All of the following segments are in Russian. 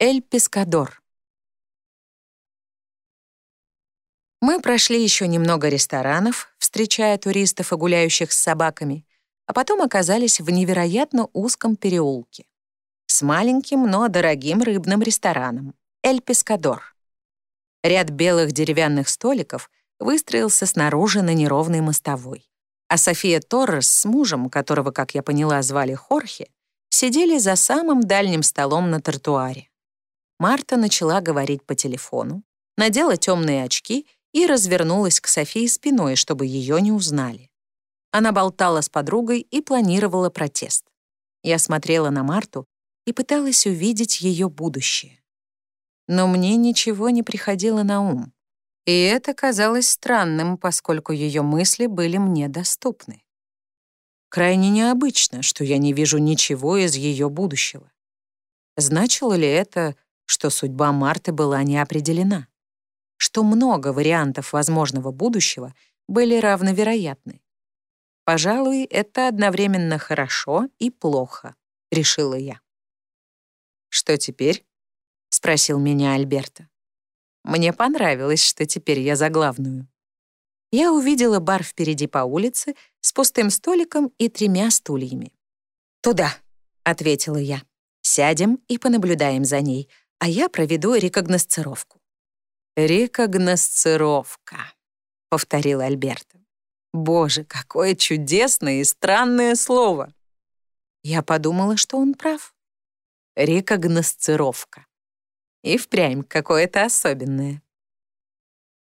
Эль Пескадор. Мы прошли еще немного ресторанов, встречая туристов и гуляющих с собаками, а потом оказались в невероятно узком переулке с маленьким, но дорогим рыбным рестораном «Эль Пескадор». Ряд белых деревянных столиков выстроился снаружи на неровной мостовой, а София Торрес с мужем, которого, как я поняла, звали Хорхе, сидели за самым дальним столом на тротуаре. Марта начала говорить по телефону, надела темные очки и развернулась к Софии спиной, чтобы ее не узнали. Она болтала с подругой и планировала протест. Я смотрела на Марту и пыталась увидеть ее будущее. Но мне ничего не приходило на ум. И это казалось странным, поскольку ее мысли были мне доступны. Крайне необычно, что я не вижу ничего из ее будущего. Значило ли это, что судьба Марты была не определена, что много вариантов возможного будущего были равновероятны. Пожалуй, это одновременно хорошо и плохо, решила я. «Что теперь?» — спросил меня Альберто. Мне понравилось, что теперь я за главную. Я увидела бар впереди по улице с пустым столиком и тремя стульями. «Туда», — ответила я. «Сядем и понаблюдаем за ней, а я проведу рекогносцировку». «Рекогносцировка», — повторил Альберто. «Боже, какое чудесное и странное слово!» Я подумала, что он прав. Рекогносцировка. И впрямь какое-то особенное.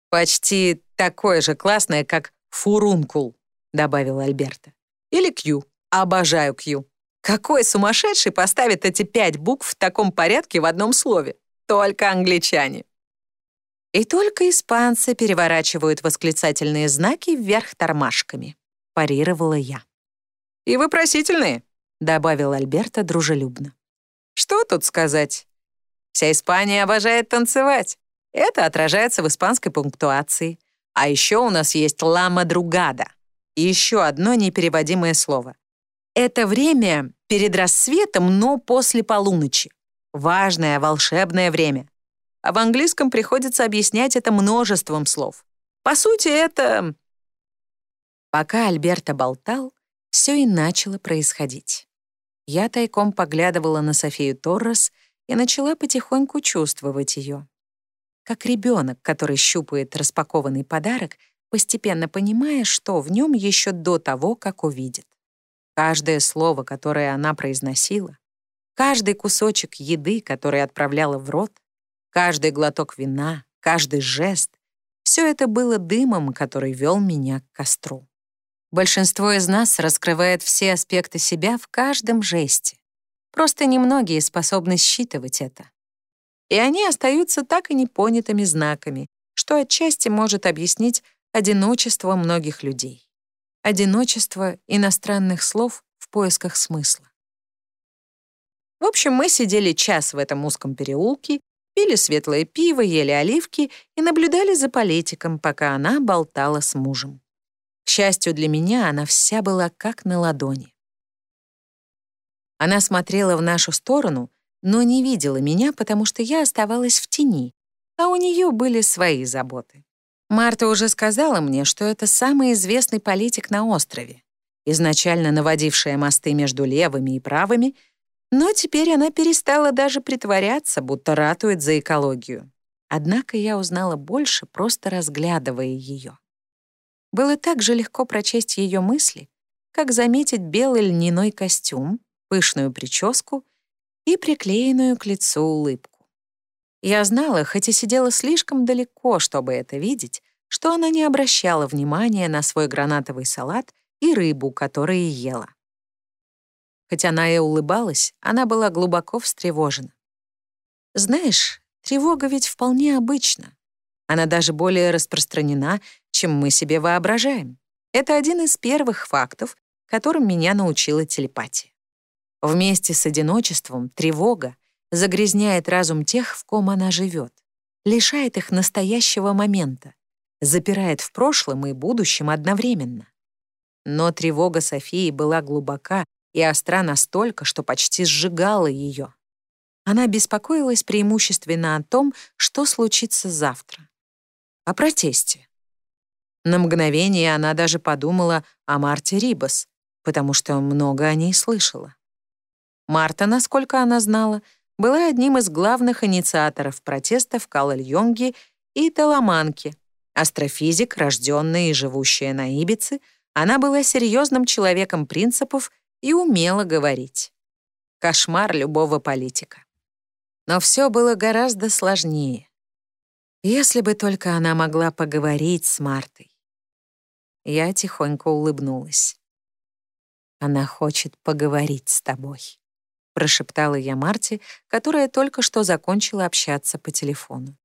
«Почти такое же классное, как фурункул», — добавил Альберто. «Или кью. Обожаю кью. Какой сумасшедший поставит эти пять букв в таком порядке в одном слове? Только англичане. И только испанцы переворачивают восклицательные знаки вверх тормашками, парировала я. И вопросительные, добавил Альберто дружелюбно. Что тут сказать? Вся Испания обожает танцевать. Это отражается в испанской пунктуации. А еще у нас есть «ла мадругада» и еще одно непереводимое слово. Это время перед рассветом, но после полуночи. Важное, волшебное время. А в английском приходится объяснять это множеством слов. По сути, это... Пока Альберто болтал, все и начало происходить. Я тайком поглядывала на Софию Торрес и начала потихоньку чувствовать ее. Как ребенок, который щупает распакованный подарок, постепенно понимая, что в нем еще до того, как увидит. Каждое слово, которое она произносила, каждый кусочек еды, который отправляла в рот, каждый глоток вина, каждый жест — все это было дымом, который вел меня к костру. Большинство из нас раскрывает все аспекты себя в каждом жесте. Просто немногие способны считывать это. И они остаются так и непонятыми знаками, что отчасти может объяснить одиночество многих людей одиночество иностранных слов в поисках смысла. В общем, мы сидели час в этом узком переулке, пили светлое пиво, ели оливки и наблюдали за политиком, пока она болтала с мужем. К счастью для меня, она вся была как на ладони. Она смотрела в нашу сторону, но не видела меня, потому что я оставалась в тени, а у нее были свои заботы. Марта уже сказала мне, что это самый известный политик на острове, изначально наводившая мосты между левыми и правыми, но теперь она перестала даже притворяться, будто ратует за экологию. Однако я узнала больше, просто разглядывая ее. Было так же легко прочесть ее мысли, как заметить белый льняной костюм, пышную прическу и приклеенную к лицу улыбку. Я знала, хоть и сидела слишком далеко, чтобы это видеть, что она не обращала внимания на свой гранатовый салат и рыбу, которую ела. Хоть она и улыбалась, она была глубоко встревожена. Знаешь, тревога ведь вполне обычна. Она даже более распространена, чем мы себе воображаем. Это один из первых фактов, которым меня научила телепатия. Вместе с одиночеством тревога загрязняет разум тех, в ком она живет, лишает их настоящего момента, запирает в прошлом и будущем одновременно. Но тревога Софии была глубока и остра настолько, что почти сжигала ее. Она беспокоилась преимущественно о том, что случится завтра. О протесте. На мгновение она даже подумала о Марте Рибас, потому что много о ней слышала. Марта, насколько она знала, была одним из главных инициаторов протеста в Калальонге и Таламанке. Астрофизик, рожденная и живущая на Ибице, она была серьезным человеком принципов и умела говорить. Кошмар любого политика. Но все было гораздо сложнее. Если бы только она могла поговорить с Мартой. Я тихонько улыбнулась. «Она хочет поговорить с тобой», — прошептала я Марте, которая только что закончила общаться по телефону.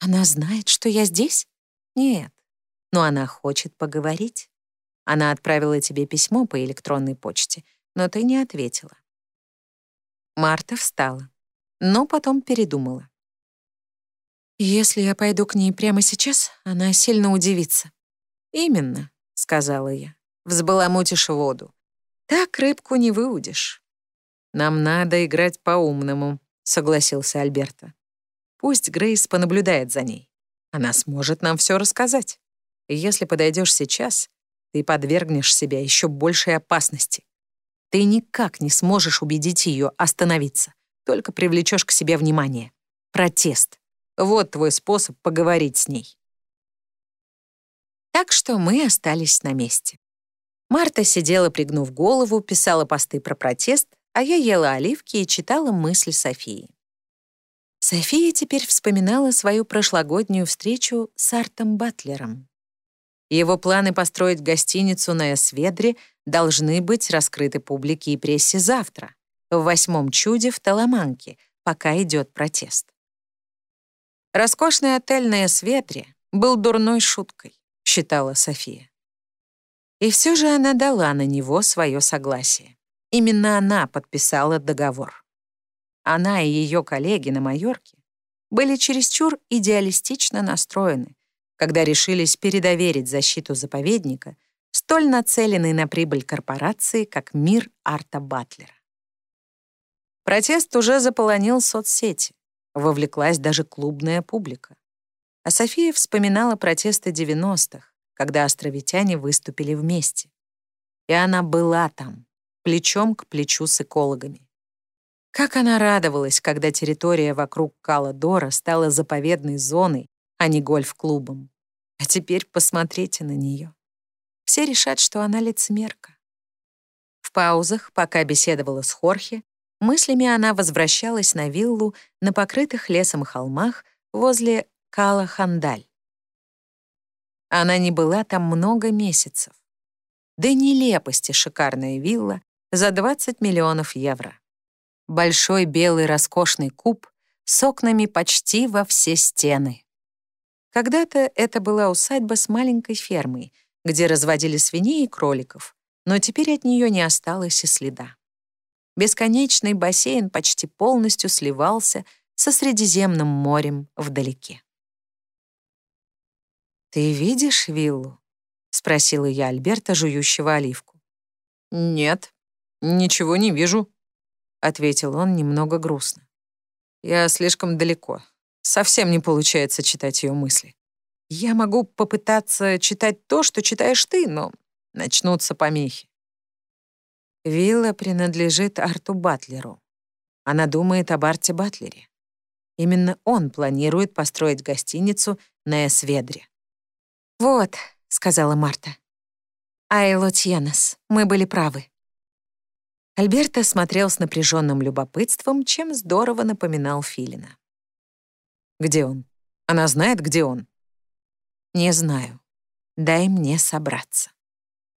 «Она знает, что я здесь?» «Нет, но она хочет поговорить. Она отправила тебе письмо по электронной почте, но ты не ответила». Марта встала но потом передумала. «Если я пойду к ней прямо сейчас, она сильно удивится». «Именно», — сказала я, — «взбаламутишь воду. Так рыбку не выудишь». «Нам надо играть по-умному», — согласился Альберта. «Пусть Грейс понаблюдает за ней. Она сможет нам все рассказать. И если подойдешь сейчас, ты подвергнешь себя еще большей опасности. Ты никак не сможешь убедить ее остановиться только привлечешь к себе внимание. Протест. Вот твой способ поговорить с ней. Так что мы остались на месте. Марта сидела, пригнув голову, писала посты про протест, а я ела оливки и читала мысли Софии. София теперь вспоминала свою прошлогоднюю встречу с Артом Батлером. Его планы построить гостиницу на Эсведре должны быть раскрыты публике и прессе завтра в восьмом чуде в Таламанке, пока идет протест. Роскошный отель на Эсветре был дурной шуткой, считала София. И все же она дала на него свое согласие. Именно она подписала договор. Она и ее коллеги на Майорке были чересчур идеалистично настроены, когда решились передоверить защиту заповедника столь нацеленной на прибыль корпорации, как мир Арта Батлера. Протест уже заполонил соцсети. Вовлеклась даже клубная публика. А София вспоминала протесты 90-х, когда островитяне выступили вместе. И она была там, плечом к плечу с экологами. Как она радовалась, когда территория вокруг Каладора стала заповедной зоной, а не гольф-клубом. А теперь посмотрите на нее. Все решат, что она лицемерка. В паузах, пока беседовала с Хорхе, Мыслями она возвращалась на виллу на покрытых лесом холмах возле Кала-Хандаль. Она не была там много месяцев. Да нелепости шикарная вилла за 20 миллионов евро. Большой белый роскошный куб с окнами почти во все стены. Когда-то это была усадьба с маленькой фермой, где разводили свиней и кроликов, но теперь от нее не осталось и следа. Бесконечный бассейн почти полностью сливался со Средиземным морем вдалеке. «Ты видишь виллу?» — спросила я Альберта, жующего оливку. «Нет, ничего не вижу», — ответил он немного грустно. «Я слишком далеко. Совсем не получается читать ее мысли. Я могу попытаться читать то, что читаешь ты, но начнутся помехи. Вилла принадлежит Арту Батлеру. Она думает об Арте Батлере. Именно он планирует построить гостиницу на Эсведре. «Вот», — сказала Марта. «Айло Тьенес, мы были правы». Альберто смотрел с напряженным любопытством, чем здорово напоминал Филина. «Где он? Она знает, где он?» «Не знаю. Дай мне собраться».